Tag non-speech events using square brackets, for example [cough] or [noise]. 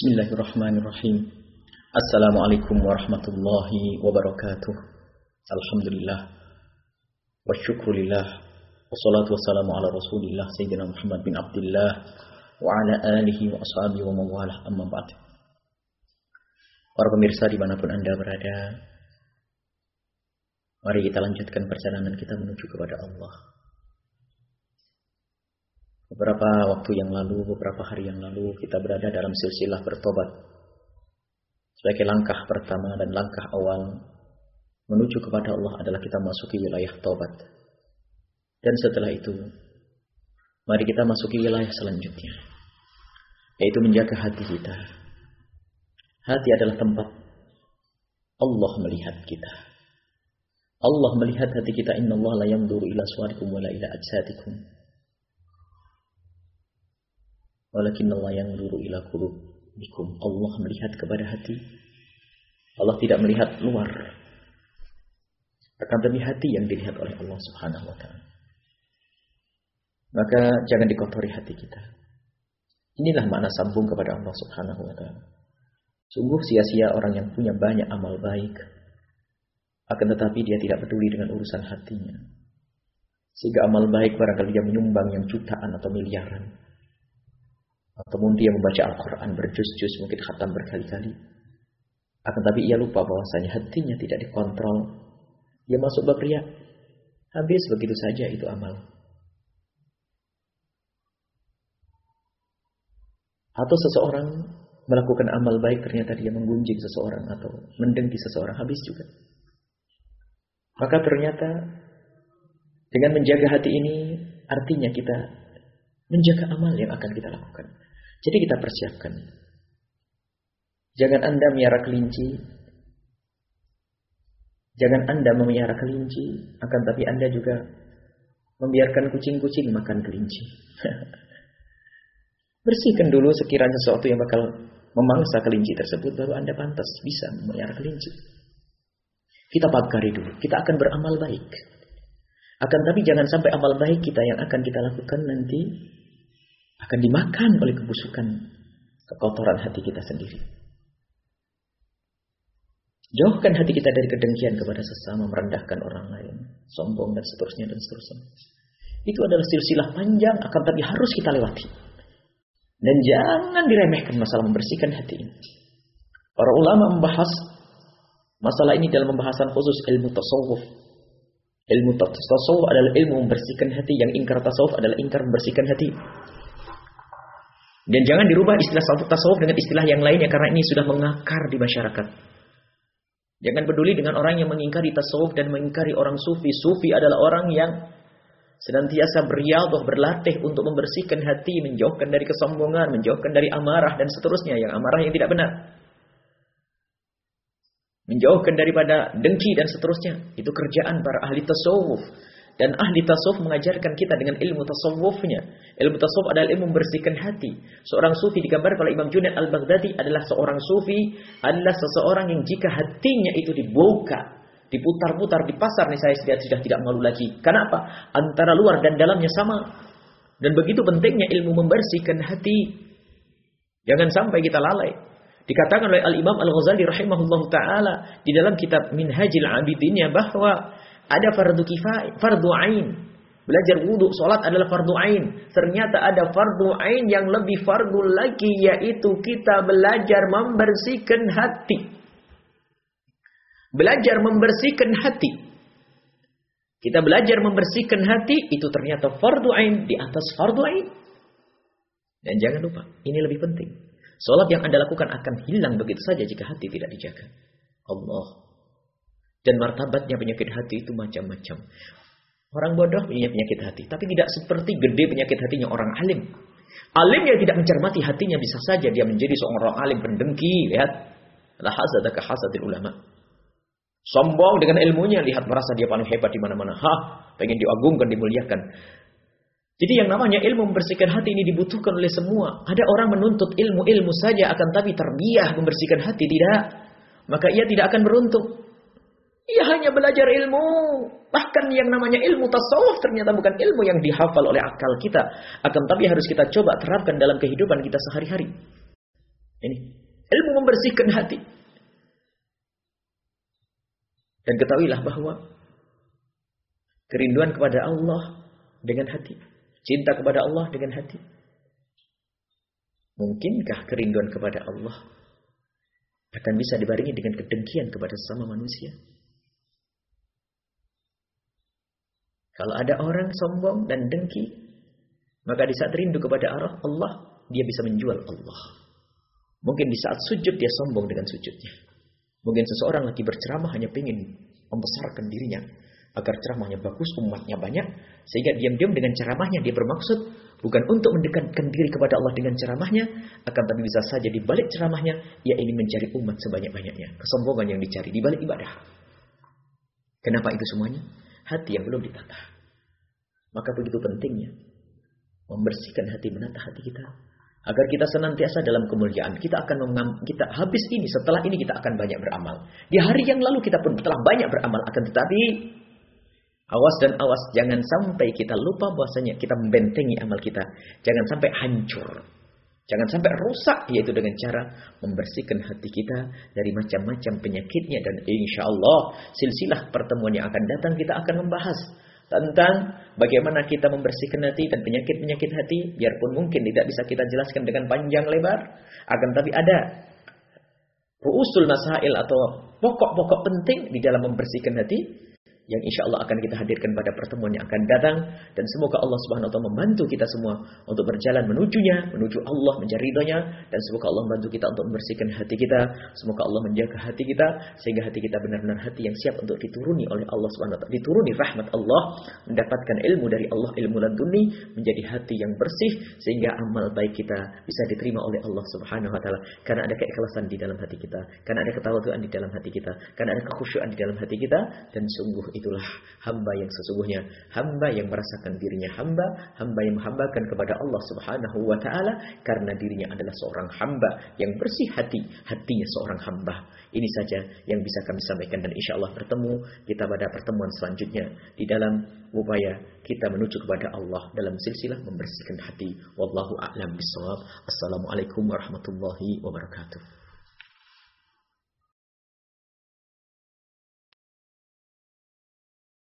Bismillahirrahmanirrahim. Assalamualaikum warahmatullahi wabarakatuh. Alhamdulillah. Wa syukrulillah. Wassalatu wassalamu ala rasulillah Sayyidina Muhammad bin Abdullah wa ala alihi wa ashabihi wa mawalah amma ba'd. Para pemirsa di mana pun anda berada, mari kita lanjutkan perjalanan kita menuju kepada Allah. Beberapa waktu yang lalu, beberapa hari yang lalu, kita berada dalam silsilah bertobat. Sebagai langkah pertama dan langkah awal menuju kepada Allah adalah kita masuki wilayah tobat. Dan setelah itu, mari kita masuki wilayah selanjutnya. Yaitu menjaga hati kita. Hati adalah tempat Allah melihat kita. Allah melihat hati kita. Inna Allah la yamduru ila suarikum wa la ila ajsadikum. Walakin Allah yang luru ila qulubikum. Allah melihat kepada hati. Allah tidak melihat luar. Akan demi hati yang dilihat oleh Allah Subhanahu wa taala. Maka jangan dikotori hati kita. Inilah makna sambung kepada Allah Subhanahu wa taala. Sungguh sia-sia orang yang punya banyak amal baik. Akan tetapi dia tidak peduli dengan urusan hatinya. Sehingga amal baik barangkali dia menyumbang yang jutaan atau miliaran. Ataupun dia membaca Al-Quran berjus-jus mungkin khatam berkali-kali. Akan tapi ia lupa bahwasanya hatinya tidak dikontrol. Dia masuk bab riak. Habis begitu saja itu amal. Atau seseorang melakukan amal baik ternyata dia menggunjing seseorang atau mendengki seseorang habis juga. Maka ternyata dengan menjaga hati ini artinya kita menjaga amal yang akan kita lakukan. Jadi kita persiapkan. Jangan Anda miara kelinci. Jangan Anda memelihara kelinci, akan tapi Anda juga membiarkan kucing-kucing makan kelinci. [laughs] Bersihkan dulu sekiranya sesuatu yang bakal memangsa kelinci tersebut, baru Anda pantas bisa memelihara kelinci. Kita pagari dulu, kita akan beramal baik. Akan tapi jangan sampai amal baik kita yang akan kita lakukan nanti akan dimakan oleh kebusukan kekotoran hati kita sendiri. Jauhkan hati kita dari kedengkian kepada sesama, merendahkan orang lain, sombong dan seterusnya dan seterusnya. Itu adalah silsilah panjang akan tapi harus kita lewati. Dan jangan diremehkan masalah membersihkan hati ini. Para ulama membahas masalah ini dalam pembahasan khusus ilmu tasawuf. Ilmu tasawuf adalah ilmu membersihkan hati, yang ingkar tasawuf adalah ingkar membersihkan hati. Dan jangan dirubah istilah tasawuf dengan istilah yang lainnya karena ini sudah mengakar di masyarakat. Jangan peduli dengan orang yang mengingkari tasawuf dan mengingkari orang sufi. Sufi adalah orang yang senantiasa beriadah, berlatih untuk membersihkan hati, menjauhkan dari kesombongan, menjauhkan dari amarah dan seterusnya yang amarah yang tidak benar. Menjauhkan daripada dengki dan seterusnya. Itu kerjaan para ahli tasawuf. Dan ahli tasawuf mengajarkan kita dengan ilmu tasawufnya. Ilmu tasawuf adalah ilmu membersihkan hati. Seorang sufi digambar oleh Imam Junaid al-Baghdadi adalah seorang sufi, adalah seseorang yang jika hatinya itu dibuka, diputar-putar di pasar nih saya sudah, sudah tidak malu lagi. Kenapa? Antara luar dan dalamnya sama. Dan begitu pentingnya ilmu membersihkan hati. Jangan sampai kita lalai. Dikatakan oleh Al-Imam Al-Ghazali rahimahullah ta'ala di dalam kitab Minhajil Abidinnya bahwa ada fardu kifayah, fardu ain. Belajar wudhu, sholat adalah fardu ain. Ternyata ada fardu ain yang lebih fardu lagi, yaitu kita belajar membersihkan hati. Belajar membersihkan hati. Kita belajar membersihkan hati, itu ternyata fardu ain di atas fardu ain. Dan jangan lupa, ini lebih penting. Sholat yang Anda lakukan akan hilang begitu saja jika hati tidak dijaga. Allah dan martabatnya penyakit hati itu macam-macam. Orang bodoh punya penyakit hati, tapi tidak seperti gede penyakit hatinya orang alim. Alim yang tidak mencermati hatinya bisa saja dia menjadi seorang alim pendengki, lihat. La hasadaka hasadil ulama. Sombong dengan ilmunya, lihat merasa dia paling hebat di mana-mana. Hah, pengen diagungkan, dimuliakan. Jadi yang namanya ilmu membersihkan hati ini dibutuhkan oleh semua. Ada orang menuntut ilmu-ilmu saja akan tapi terbiah membersihkan hati tidak. Maka ia tidak akan beruntung. Ia hanya belajar ilmu. Bahkan yang namanya ilmu tasawuf ternyata bukan ilmu yang dihafal oleh akal kita. Akan tapi harus kita coba terapkan dalam kehidupan kita sehari-hari. Ini ilmu membersihkan hati. Dan ketahuilah bahwa kerinduan kepada Allah dengan hati, cinta kepada Allah dengan hati. Mungkinkah kerinduan kepada Allah akan bisa dibarengi dengan kedengkian kepada sama manusia? Kalau ada orang sombong dan dengki, maka di saat rindu kepada Allah, dia bisa menjual Allah. Mungkin di saat sujud dia sombong dengan sujudnya. Mungkin seseorang lagi berceramah hanya ingin membesarkan dirinya agar ceramahnya bagus, umatnya banyak, sehingga diam-diam dengan ceramahnya dia bermaksud bukan untuk mendekatkan diri kepada Allah dengan ceramahnya, akan tapi bisa saja di balik ceramahnya ia ingin mencari umat sebanyak-banyaknya. Kesombongan yang dicari di balik ibadah. Kenapa itu semuanya? Hati yang belum ditata. Maka begitu pentingnya membersihkan hati, menata hati kita agar kita senantiasa dalam kemuliaan. Kita akan mengam, kita habis ini, setelah ini kita akan banyak beramal. Di hari yang lalu kita pun telah banyak beramal, akan tetapi awas dan awas jangan sampai kita lupa bahwasanya kita membentengi amal kita. Jangan sampai hancur. Jangan sampai rusak yaitu dengan cara membersihkan hati kita dari macam-macam penyakitnya. Dan insya Allah silsilah pertemuan yang akan datang kita akan membahas tentang bagaimana kita membersihkan hati dan penyakit-penyakit hati. Biarpun mungkin tidak bisa kita jelaskan dengan panjang lebar akan tapi ada ruusul masail atau pokok-pokok penting di dalam membersihkan hati yang insya Allah akan kita hadirkan pada pertemuan yang akan datang. Dan semoga Allah Subhanahu wa taala membantu kita semua untuk berjalan menujunya, menuju Allah mencari ridhonya. Dan semoga Allah membantu kita untuk membersihkan hati kita, semoga Allah menjaga hati kita sehingga hati kita benar-benar hati yang siap untuk dituruni oleh Allah Subhanahu wa taala, dituruni rahmat Allah, mendapatkan ilmu dari Allah, ilmu laduni menjadi hati yang bersih sehingga amal baik kita bisa diterima oleh Allah Subhanahu wa taala. Karena ada keikhlasan di dalam hati kita, karena ada ketawaduan di dalam hati kita, karena ada kekhusyuan di dalam hati kita dan sungguh itulah hamba yang sesungguhnya, hamba yang merasakan dirinya hamba, hamba yang menghambakan kepada Allah Subhanahu wa taala karena dirinya adalah seorang hamba yang bersih hati, hatinya seorang hamba. Ini saja yang bisa kami sampaikan dan insya Allah bertemu kita pada pertemuan selanjutnya di dalam upaya kita menuju kepada Allah dalam silsilah membersihkan hati. Wallahu a'lam bishawab. Assalamualaikum warahmatullahi wabarakatuh.